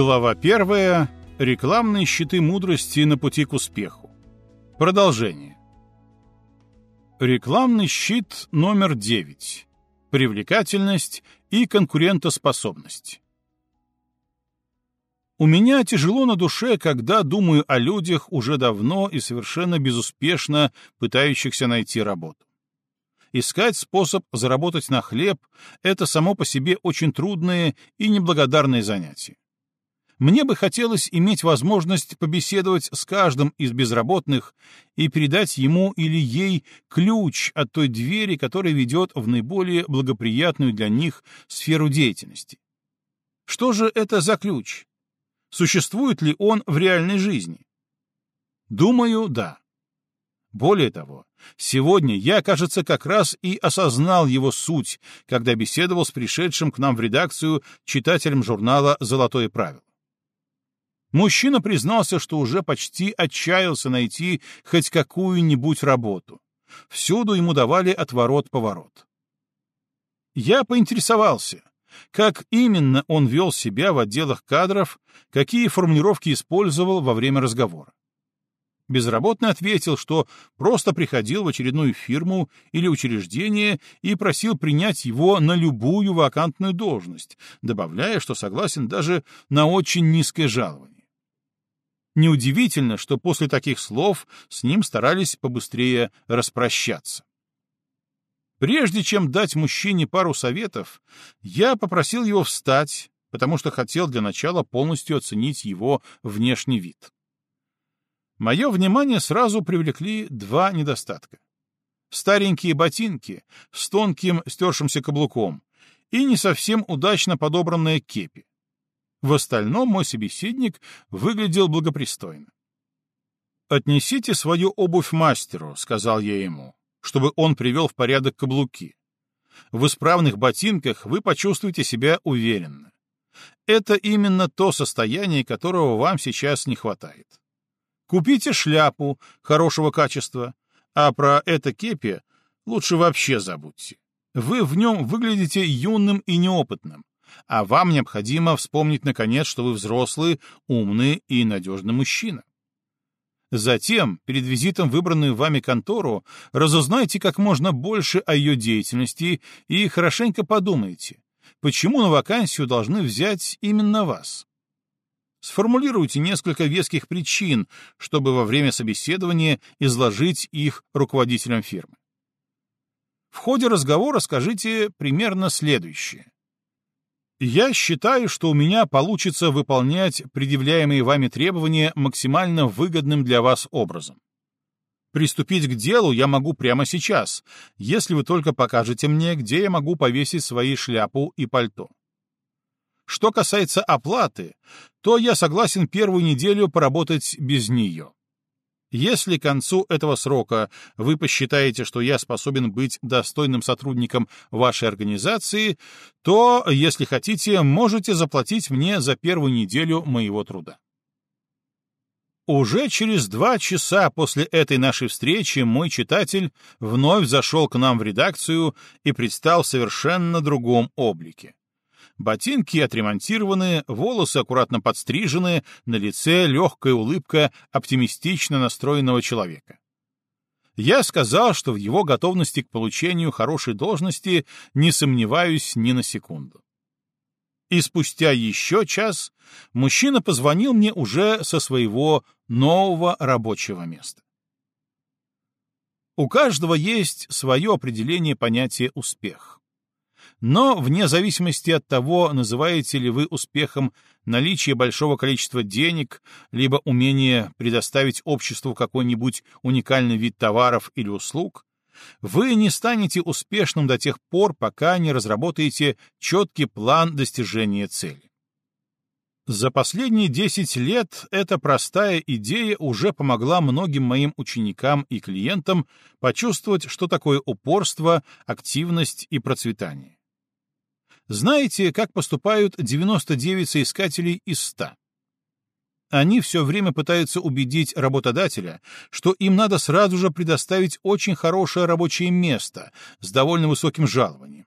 Глава первая. Рекламные щиты мудрости на пути к успеху. Продолжение. Рекламный щит номер 9. Привлекательность и конкурентоспособность. У меня тяжело на душе, когда думаю о людях, уже давно и совершенно безуспешно пытающихся найти работу. Искать способ заработать на хлеб — это само по себе очень трудное и неблагодарное занятие. Мне бы хотелось иметь возможность побеседовать с каждым из безработных и передать ему или ей ключ от той двери, которая ведет в наиболее благоприятную для них сферу деятельности. Что же это за ключ? Существует ли он в реальной жизни? Думаю, да. Более того, сегодня я, кажется, как раз и осознал его суть, когда беседовал с пришедшим к нам в редакцию читателем журнала «Золотое правило». Мужчина признался, что уже почти отчаялся найти хоть какую-нибудь работу. Всюду ему давали отворот-поворот. Я поинтересовался, как именно он вел себя в отделах кадров, какие формулировки использовал во время разговора. Безработный ответил, что просто приходил в очередную фирму или учреждение и просил принять его на любую вакантную должность, добавляя, что согласен даже на очень низкое жалование. Неудивительно, что после таких слов с ним старались побыстрее распрощаться. Прежде чем дать мужчине пару советов, я попросил его встать, потому что хотел для начала полностью оценить его внешний вид. Мое внимание сразу привлекли два недостатка. Старенькие ботинки с тонким стершимся каблуком и не совсем удачно подобранная кепи. В остальном мой собеседник выглядел благопристойно. «Отнесите свою обувь мастеру», — сказал я ему, чтобы он привел в порядок каблуки. В исправных ботинках вы почувствуете себя уверенно. Это именно то состояние, которого вам сейчас не хватает. Купите шляпу хорошего качества, а про это кепи лучше вообще забудьте. Вы в нем выглядите юным и неопытным, а вам необходимо вспомнить, наконец, что вы взрослый, умный и надежный мужчина. Затем, перед визитом в выбранную вами контору, разузнайте как можно больше о ее деятельности и хорошенько подумайте, почему на вакансию должны взять именно вас. Сформулируйте несколько веских причин, чтобы во время собеседования изложить их руководителям фирмы. В ходе разговора скажите примерно следующее. Я считаю, что у меня получится выполнять предъявляемые вами требования максимально выгодным для вас образом. Приступить к делу я могу прямо сейчас, если вы только покажете мне, где я могу повесить свои шляпу и пальто. Что касается оплаты, то я согласен первую неделю поработать без нее. Если к концу этого срока вы посчитаете, что я способен быть достойным сотрудником вашей организации, то, если хотите, можете заплатить мне за первую неделю моего труда. Уже через два часа после этой нашей встречи мой читатель вновь зашел к нам в редакцию и предстал в совершенно другом облике. Ботинки отремонтированы, волосы аккуратно подстрижены, на лице легкая улыбка оптимистично настроенного человека. Я сказал, что в его готовности к получению хорошей должности не сомневаюсь ни на секунду. И спустя еще час мужчина позвонил мне уже со своего нового рабочего места. У каждого есть свое определение понятия «успех». Но вне зависимости от того, называете ли вы успехом наличие большого количества денег, либо умение предоставить обществу какой-нибудь уникальный вид товаров или услуг, вы не станете успешным до тех пор, пока не разработаете четкий план достижения цели. За последние 10 лет эта простая идея уже помогла многим моим ученикам и клиентам почувствовать, что такое упорство, активность и процветание. Знаете, как поступают 99 соискателей из 100? Они все время пытаются убедить работодателя, что им надо сразу же предоставить очень хорошее рабочее место с довольно высоким жалованием.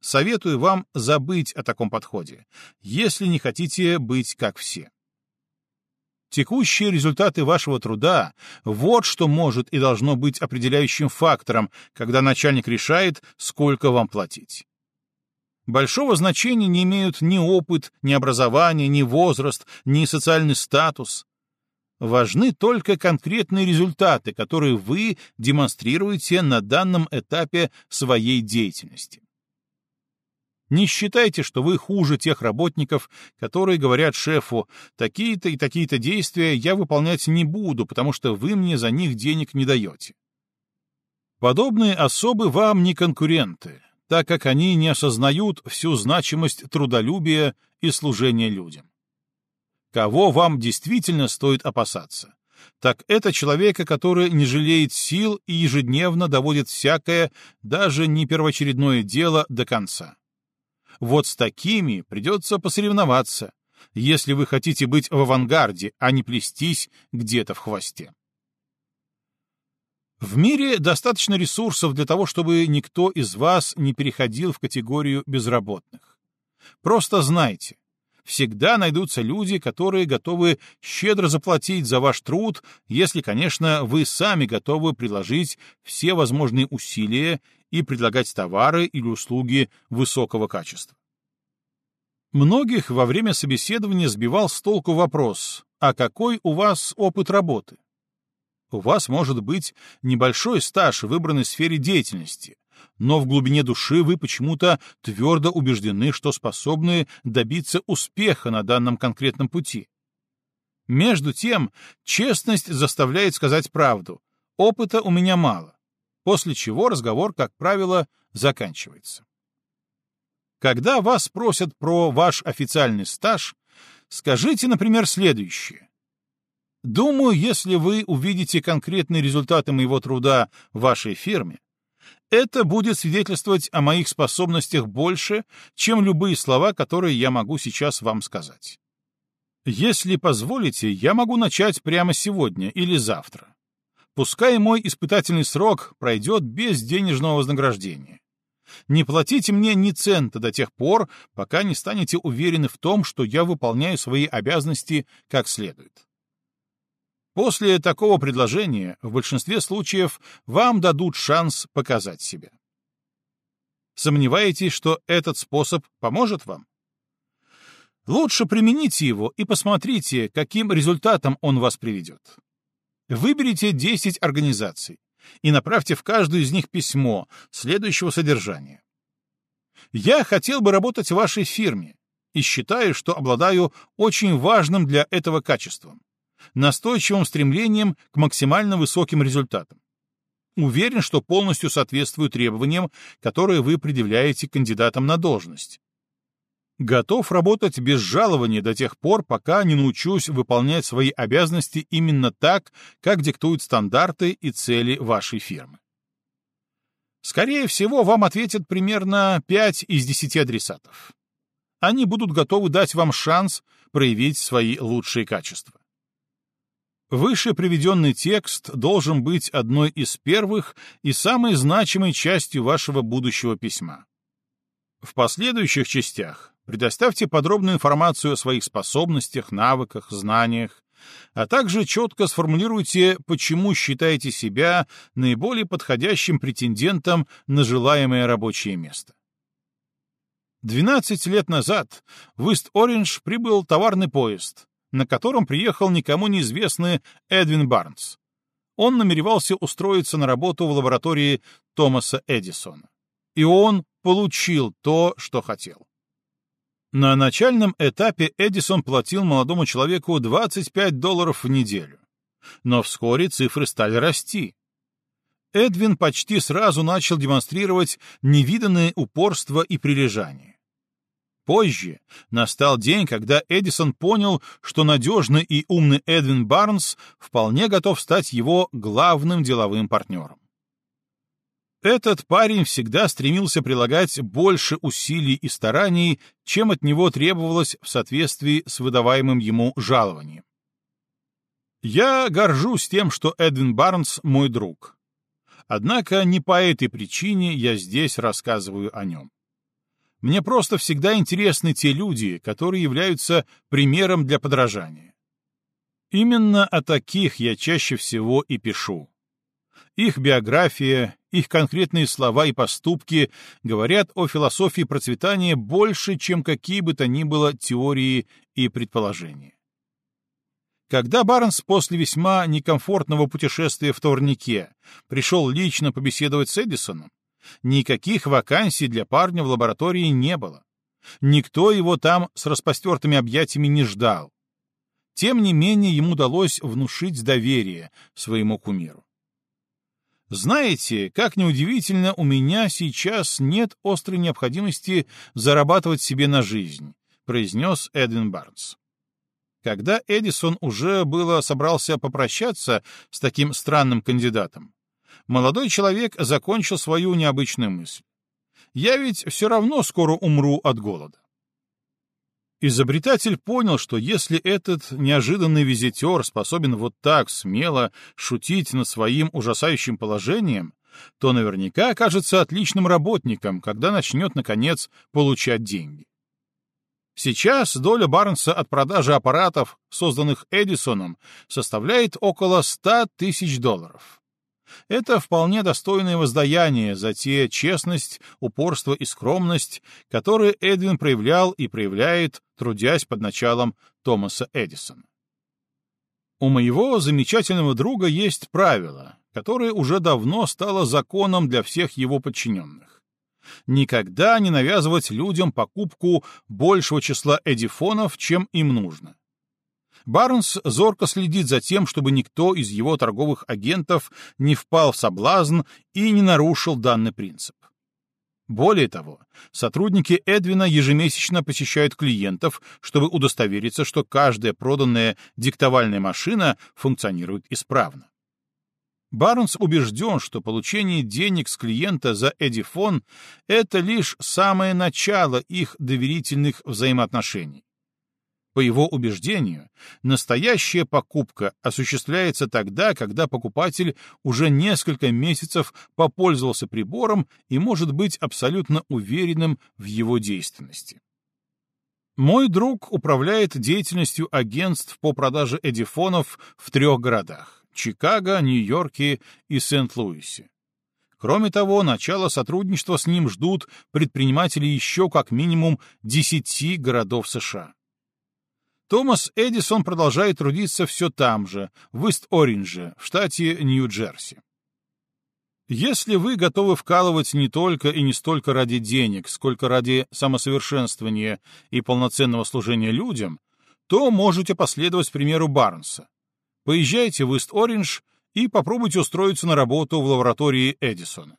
советую вам забыть о таком подходе, если не хотите быть как все. Текущие результаты вашего труда — вот что может и должно быть определяющим фактором, когда начальник решает, сколько вам платить. Большого значения не имеют ни опыт, ни образование, ни возраст, ни социальный статус. Важны только конкретные результаты, которые вы демонстрируете на данном этапе своей деятельности. Не считайте, что вы хуже тех работников, которые говорят шефу, такие-то и такие-то действия я выполнять не буду, потому что вы мне за них денег не даете. Подобные особы вам не конкуренты, так как они не осознают всю значимость трудолюбия и служения людям. Кого вам действительно стоит опасаться? Так это человека, который не жалеет сил и ежедневно доводит всякое, даже не первоочередное дело до конца. Вот с такими придется посоревноваться, если вы хотите быть в авангарде, а не плестись где-то в хвосте. В мире достаточно ресурсов для того, чтобы никто из вас не переходил в категорию безработных. Просто знайте, всегда найдутся люди, которые готовы щедро заплатить за ваш труд, если, конечно, вы сами готовы приложить все возможные усилия и предлагать товары или услуги высокого качества. Многих во время собеседования сбивал с толку вопрос, а какой у вас опыт работы? У вас может быть небольшой стаж в выбранной сфере деятельности, но в глубине души вы почему-то твердо убеждены, что способны добиться успеха на данном конкретном пути. Между тем, честность заставляет сказать правду. Опыта у меня мало, после чего разговор, как правило, заканчивается. Когда вас спросят про ваш официальный стаж, скажите, например, следующее. Думаю, если вы увидите конкретные результаты моего труда в вашей фирме, это будет свидетельствовать о моих способностях больше, чем любые слова, которые я могу сейчас вам сказать. Если позволите, я могу начать прямо сегодня или завтра. Пускай мой испытательный срок пройдет без денежного вознаграждения. Не платите мне ни цента до тех пор, пока не станете уверены в том, что я выполняю свои обязанности как следует. После такого предложения в большинстве случаев вам дадут шанс показать себя. Сомневаетесь, что этот способ поможет вам? Лучше примените его и посмотрите, каким результатом он вас приведет. Выберите 10 организаций и направьте в каждую из них письмо следующего содержания. «Я хотел бы работать в вашей фирме и считаю, что обладаю очень важным для этого качеством настойчивым стремлением к максимально высоким результатам. Уверен, что полностью соответствую требованиям, которые вы предъявляете кандидатам на должность. Готов работать без жалования до тех пор, пока не научусь выполнять свои обязанности именно так, как диктуют стандарты и цели вашей фирмы. Скорее всего, вам ответят примерно 5 из 10 адресатов. Они будут готовы дать вам шанс проявить свои лучшие качества. Выше приведенный текст должен быть одной из первых и самой значимой частью вашего будущего письма. В последующих частях предоставьте подробную информацию о своих способностях, навыках, знаниях, а также четко сформулируйте, почему считаете себя наиболее подходящим претендентом на желаемое рабочее место. 12 лет назад в Ист-Ориндж прибыл товарный поезд, на котором приехал никому неизвестный Эдвин Барнс. Он намеревался устроиться на работу в лаборатории Томаса Эдисона. И он получил то, что хотел. На начальном этапе Эдисон платил молодому человеку 25 долларов в неделю. Но вскоре цифры стали расти. Эдвин почти сразу начал демонстрировать невиданное упорство и прилежание. Позже настал день, когда Эдисон понял, что надежный и умный Эдвин Барнс вполне готов стать его главным деловым партнером. Этот парень всегда стремился прилагать больше усилий и стараний, чем от него требовалось в соответствии с выдаваемым ему жалованием. Я горжусь тем, что Эдвин Барнс мой друг. Однако не по этой причине я здесь рассказываю о нем. Мне просто всегда интересны те люди, которые являются примером для подражания. Именно о таких я чаще всего и пишу. Их биография, их конкретные слова и поступки говорят о философии процветания больше, чем какие бы то ни было теории и предположения. Когда Барнс после весьма некомфортного путешествия в Торнике пришел лично побеседовать с Эдисоном, никаких вакансий для парня в лаборатории не было. Никто его там с распростертыми объятиями не ждал. Тем не менее, ему удалось внушить доверие своему кумиру. Знаете, как неудивительно, у меня сейчас нет острой необходимости зарабатывать себе на жизнь, произнес Эдвин Барнс. Когда Эдисон уже было собрался попрощаться с таким странным кандидатом, молодой человек закончил свою необычную мысль. «Я ведь все равно скоро умру от голода». Изобретатель понял, что если этот неожиданный визитер способен вот так смело шутить над своим ужасающим положением, то наверняка окажется отличным работником, когда начнет, наконец, получать деньги. Сейчас доля Барнса от продажи аппаратов, созданных Эдисоном, составляет около 100 тысяч долларов. Это вполне достойное воздаяние за те честность, упорство и скромность, которые Эдвин проявлял и проявляет, трудясь под началом Томаса Эдисона. У моего замечательного друга есть правило, которое уже давно стало законом для всех его подчиненных никогда не навязывать людям покупку большего числа эдифонов, чем им нужно. Барнс зорко следит за тем, чтобы никто из его торговых агентов не впал в соблазн и не нарушил данный принцип. Более того, сотрудники Эдвина ежемесячно посещают клиентов, чтобы удостовериться, что каждая проданная диктовальная машина функционирует исправно. Барнс убежден, что получение денег с клиента за Эдифон — это лишь самое начало их доверительных взаимоотношений. По его убеждению, настоящая покупка осуществляется тогда, когда покупатель уже несколько месяцев попользовался прибором и может быть абсолютно уверенным в его действенности. Мой друг управляет деятельностью агентств по продаже эдифонов в трех городах Чикаго, Нью-Йорке и Сент-Луисе. Кроме того, начало сотрудничества с ним ждут предприниматели еще как минимум 10 городов США. Томас Эдисон продолжает трудиться все там же, в Ист-Оринже, в штате Нью-Джерси. Если вы готовы вкалывать не только и не столько ради денег, сколько ради самосовершенствования и полноценного служения людям, то можете последовать примеру Барнса. Поезжайте в Ист-Ориндж и попробуйте устроиться на работу в лаборатории Эдисона.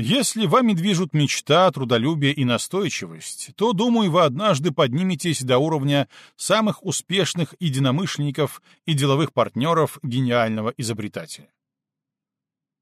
Если вами движут мечта, трудолюбие и настойчивость, то, думаю, вы однажды подниметесь до уровня самых успешных единомышленников и деловых партнеров гениального изобретателя.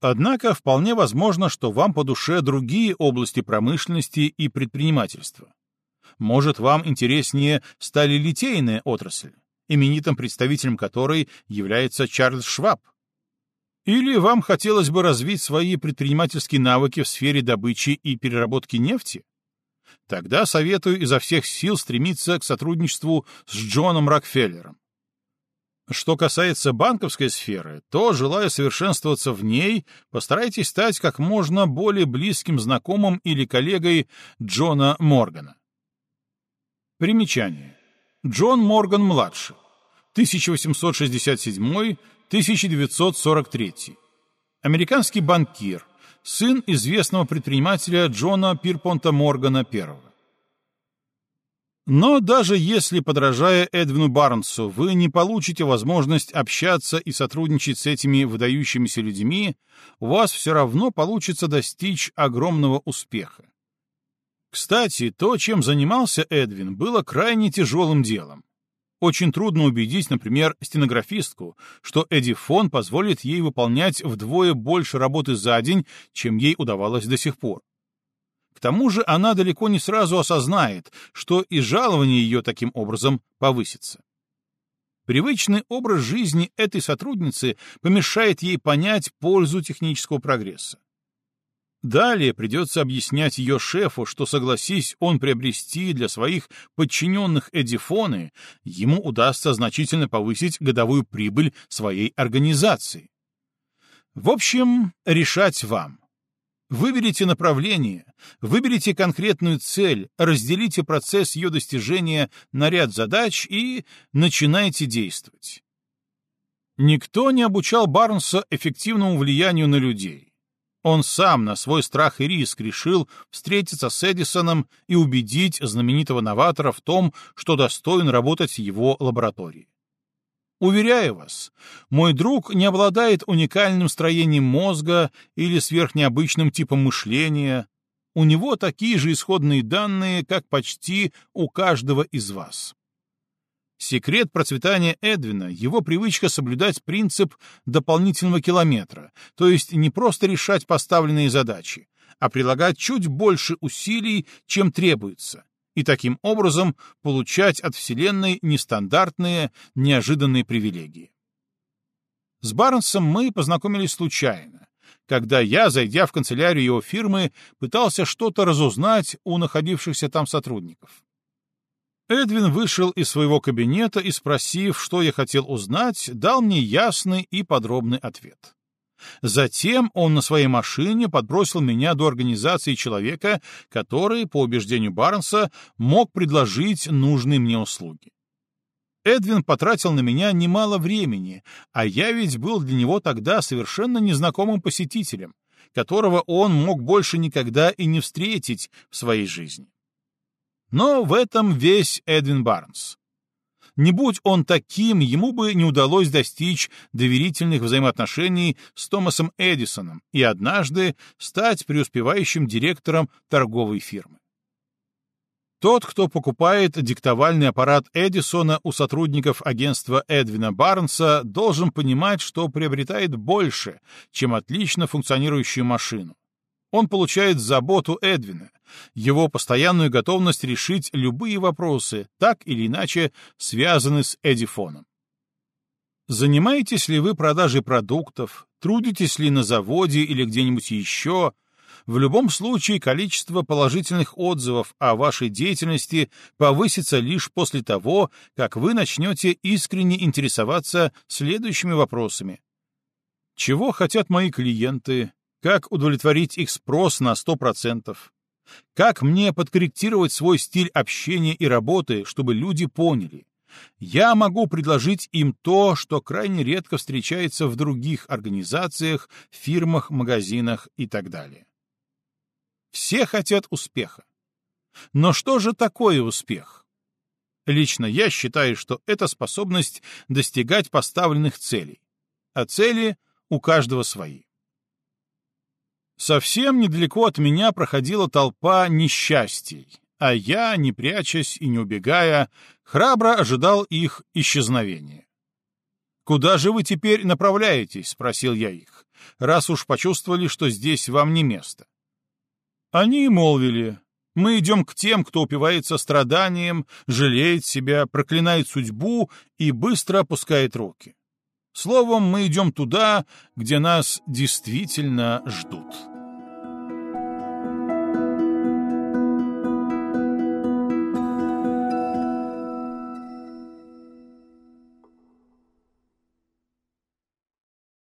Однако вполне возможно, что вам по душе другие области промышленности и предпринимательства. Может, вам интереснее сталелитейная отрасль? именитым представителем которой является Чарльз Шваб? Или вам хотелось бы развить свои предпринимательские навыки в сфере добычи и переработки нефти? Тогда советую изо всех сил стремиться к сотрудничеству с Джоном Рокфеллером. Что касается банковской сферы, то, желая совершенствоваться в ней, постарайтесь стать как можно более близким знакомым или коллегой Джона Моргана. Примечание. Джон Морган-младший. 1867-1943. Американский банкир, сын известного предпринимателя Джона Пирпонта Моргана I. Но даже если, подражая Эдвину Барнсу, вы не получите возможность общаться и сотрудничать с этими выдающимися людьми, у вас все равно получится достичь огромного успеха. Кстати, то, чем занимался Эдвин, было крайне тяжелым делом. Очень трудно убедить, например, стенографистку, что Эдифон позволит ей выполнять вдвое больше работы за день, чем ей удавалось до сих пор. К тому же она далеко не сразу осознает, что и жалование ее таким образом повысится. Привычный образ жизни этой сотрудницы помешает ей понять пользу технического прогресса. Далее придется объяснять ее шефу, что, согласись он приобрести для своих подчиненных Эдифоны, ему удастся значительно повысить годовую прибыль своей организации. В общем, решать вам. Выберите направление, выберите конкретную цель, разделите процесс ее достижения на ряд задач и начинайте действовать. Никто не обучал Барнса эффективному влиянию на людей. Он сам на свой страх и риск решил встретиться с Эдисоном и убедить знаменитого новатора в том, что достоин работать в его лаборатории. Уверяю вас, мой друг не обладает уникальным строением мозга или сверхнеобычным типом мышления. У него такие же исходные данные, как почти у каждого из вас. Секрет процветания Эдвина — его привычка соблюдать принцип дополнительного километра, то есть не просто решать поставленные задачи, а прилагать чуть больше усилий, чем требуется, и таким образом получать от Вселенной нестандартные, неожиданные привилегии. С Барнсом мы познакомились случайно, когда я, зайдя в канцелярию его фирмы, пытался что-то разузнать у находившихся там сотрудников. Эдвин вышел из своего кабинета и, спросив, что я хотел узнать, дал мне ясный и подробный ответ. Затем он на своей машине подбросил меня до организации человека, который, по убеждению Барнса, мог предложить нужные мне услуги. Эдвин потратил на меня немало времени, а я ведь был для него тогда совершенно незнакомым посетителем, которого он мог больше никогда и не встретить в своей жизни. Но в этом весь Эдвин Барнс. Не будь он таким, ему бы не удалось достичь доверительных взаимоотношений с Томасом Эдисоном и однажды стать преуспевающим директором торговой фирмы. Тот, кто покупает диктовальный аппарат Эдисона у сотрудников агентства Эдвина Барнса, должен понимать, что приобретает больше, чем отлично функционирующую машину. Он получает заботу Эдвина, его постоянную готовность решить любые вопросы, так или иначе связанные с Эдифоном. Занимаетесь ли вы продажей продуктов, трудитесь ли на заводе или где-нибудь еще, в любом случае количество положительных отзывов о вашей деятельности повысится лишь после того, как вы начнете искренне интересоваться следующими вопросами. Чего хотят мои клиенты? Как удовлетворить их спрос на 100%? Как мне подкорректировать свой стиль общения и работы, чтобы люди поняли? Я могу предложить им то, что крайне редко встречается в других организациях, фирмах, магазинах и так далее. Все хотят успеха. Но что же такое успех? Лично я считаю, что это способность достигать поставленных целей. А цели у каждого свои. Совсем недалеко от меня проходила толпа несчастий, а я, не прячась и не убегая, храбро ожидал их исчезновения. «Куда же вы теперь направляетесь?» — спросил я их, раз уж почувствовали, что здесь вам не место. Они молвили, мы идем к тем, кто упивается страданием, жалеет себя, проклинает судьбу и быстро опускает руки. Словом, мы идем туда, где нас действительно ждут.